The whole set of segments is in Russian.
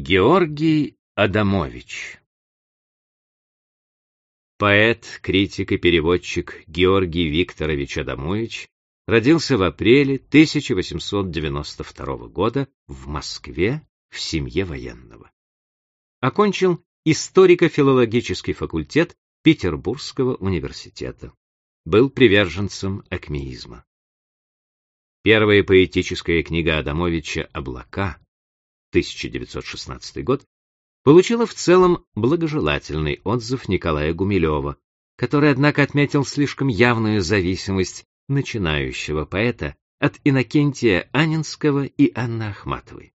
Георгий Адамович Поэт, критик и переводчик Георгий Викторович Адамович родился в апреле 1892 года в Москве в семье военного. Окончил историко-филологический факультет Петербургского университета. Был приверженцем акмеизма. Первая поэтическая книга Адамовича «Облака» 1916 год получила в целом благожелательный отзыв Николая Гумилева, который, однако, отметил слишком явную зависимость начинающего поэта от Иннокентия Анинского и Анны Ахматовой.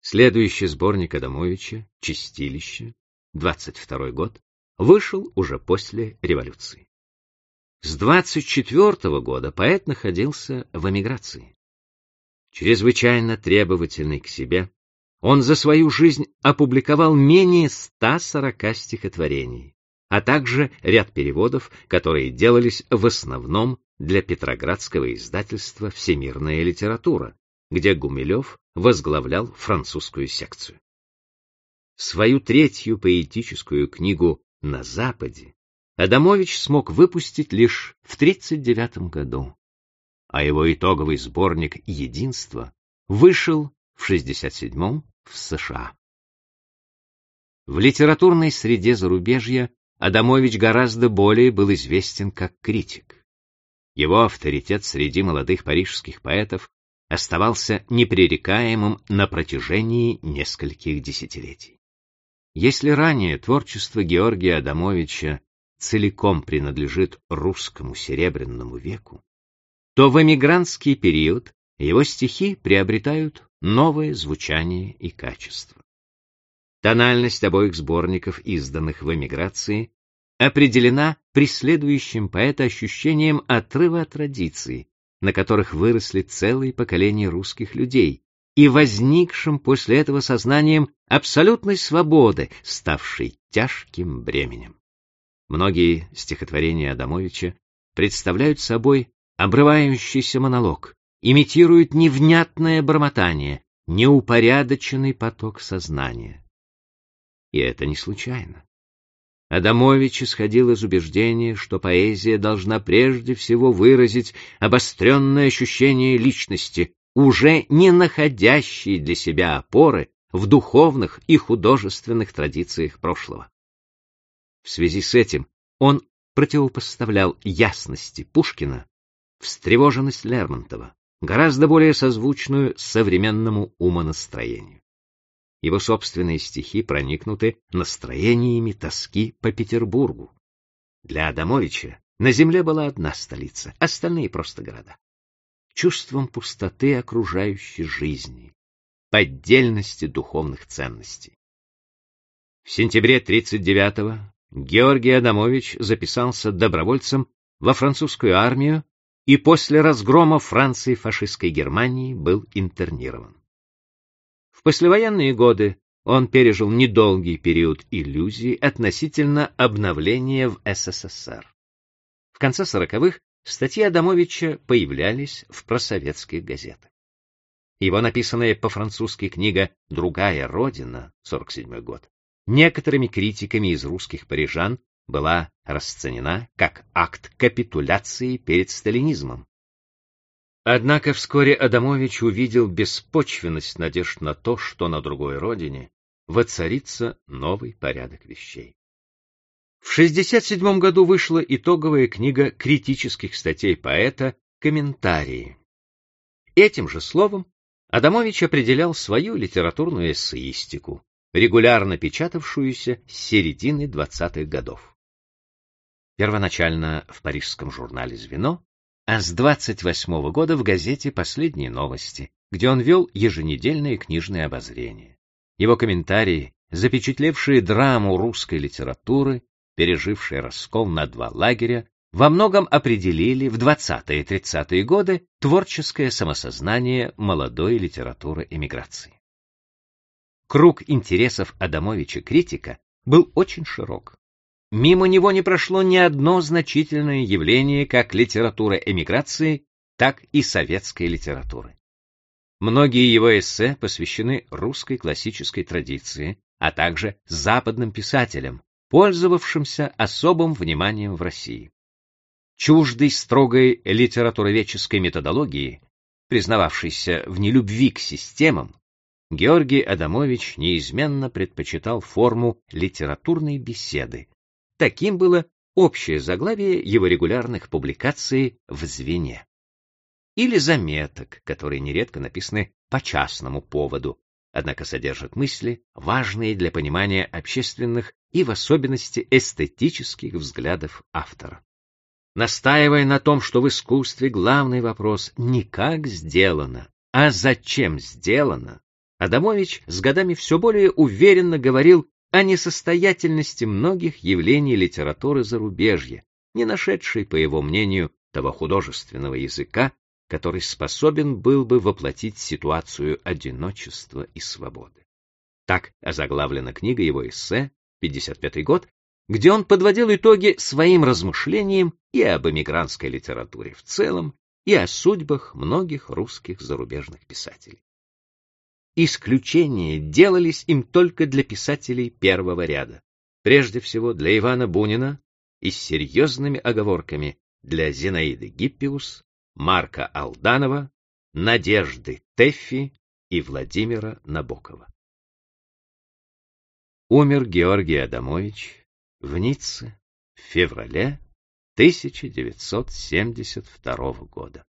Следующий сборник Адамовича «Чистилище», 22 год, вышел уже после революции. С 24 года поэт находился в эмиграции. Чрезвычайно требовательный к себе, он за свою жизнь опубликовал менее 140 стихотворений, а также ряд переводов, которые делались в основном для петроградского издательства «Всемирная литература», где Гумилев возглавлял французскую секцию. Свою третью поэтическую книгу «На Западе» Адамович смог выпустить лишь в 1939 году, а его итоговый сборник «Единство» вышел в 1967 в США. В литературной среде зарубежья Адамович гораздо более был известен как критик. Его авторитет среди молодых парижских поэтов оставался непререкаемым на протяжении нескольких десятилетий. Если ранее творчество Георгия Адамовича целиком принадлежит русскому серебряному веку, то в эмигрантский период его стихи приобретают новое звучание и качество. Тональность обоих сборников, изданных в эмиграции, определена преследующим поэта ощущением отрыва от традиции, на которых выросли целые поколения русских людей, и возникшим после этого сознанием абсолютной свободы, ставшей тяжким бременем. Многие стихотворения Адамовича представляют собой обрывающийся монолог, имитируют невнятное бормотание, неупорядоченный поток сознания. И это не случайно. Адамович исходил из убеждения, что поэзия должна прежде всего выразить обостренное ощущение личности, уже не находящей для себя опоры в духовных и художественных традициях прошлого. В связи с этим он противопоставлял ясности Пушкина встревоженность Лермонтова, гораздо более созвучную современному умонастроению. Его собственные стихи проникнуты настроениями тоски по Петербургу. Для Адамовича на земле была одна столица, остальные просто города. Чувством пустоты окружающей жизни, поддельности духовных ценностей. В сентябре 39-го Георгий Адамович записался добровольцем во французскую армию и после разгрома Франции фашистской Германии был интернирован. В послевоенные годы он пережил недолгий период иллюзий относительно обновления в СССР. В конце сороковых статьи Адамовича появлялись в просоветских газетах. Его написанная по-французски книга «Другая Родина» 47 год некоторыми критиками из русских парижан была расценена как акт капитуляции перед сталинизмом. Однако вскоре Адамович увидел беспочвенность надежд на то, что на другой родине воцарится новый порядок вещей. В 1967 году вышла итоговая книга критических статей поэта «Комментарии». Этим же словом Адамович определял свою литературную эссеистику, регулярно печатавшуюся с середины 20-х годов. Первоначально в парижском журнале «Звено», а с 28 -го года в газете «Последние новости», где он вел еженедельные книжные обозрения. Его комментарии, запечатлевшие драму русской литературы, пережившие раскол на два лагеря, во многом определили в 20-е и 30-е годы творческое самосознание молодой литературы эмиграции. Круг интересов Адамовича-критика был очень широк. Мимо него не прошло ни одно значительное явление как литературы эмиграции, так и советской литературы. Многие его эссе посвящены русской классической традиции, а также западным писателям, пользовавшимся особым вниманием в России. Чуждый строгой литературоведческой методологии, признававшейся в нелюбви к системам, Георгий Адамович неизменно предпочитал форму литературной беседы. Таким было общее заглавие его регулярных публикаций в «Звене». Или заметок, которые нередко написаны по частному поводу, однако содержат мысли, важные для понимания общественных и в особенности эстетических взглядов автора. Настаивая на том, что в искусстве главный вопрос не как сделано, а зачем сделано, Адамович с годами все более уверенно говорил о несостоятельности многих явлений литературы зарубежья, не нашедшей, по его мнению, того художественного языка, который способен был бы воплотить ситуацию одиночества и свободы. Так озаглавлена книга его эссе «55 год», где он подводил итоги своим размышлениям и об эмигрантской литературе в целом, и о судьбах многих русских зарубежных писателей. Исключения делались им только для писателей первого ряда, прежде всего для Ивана Бунина и с серьезными оговорками для Зинаиды Гиппиус, Марка Алданова, Надежды Теффи и Владимира Набокова. Умер Георгий Адамович в Ницце в феврале 1972 года.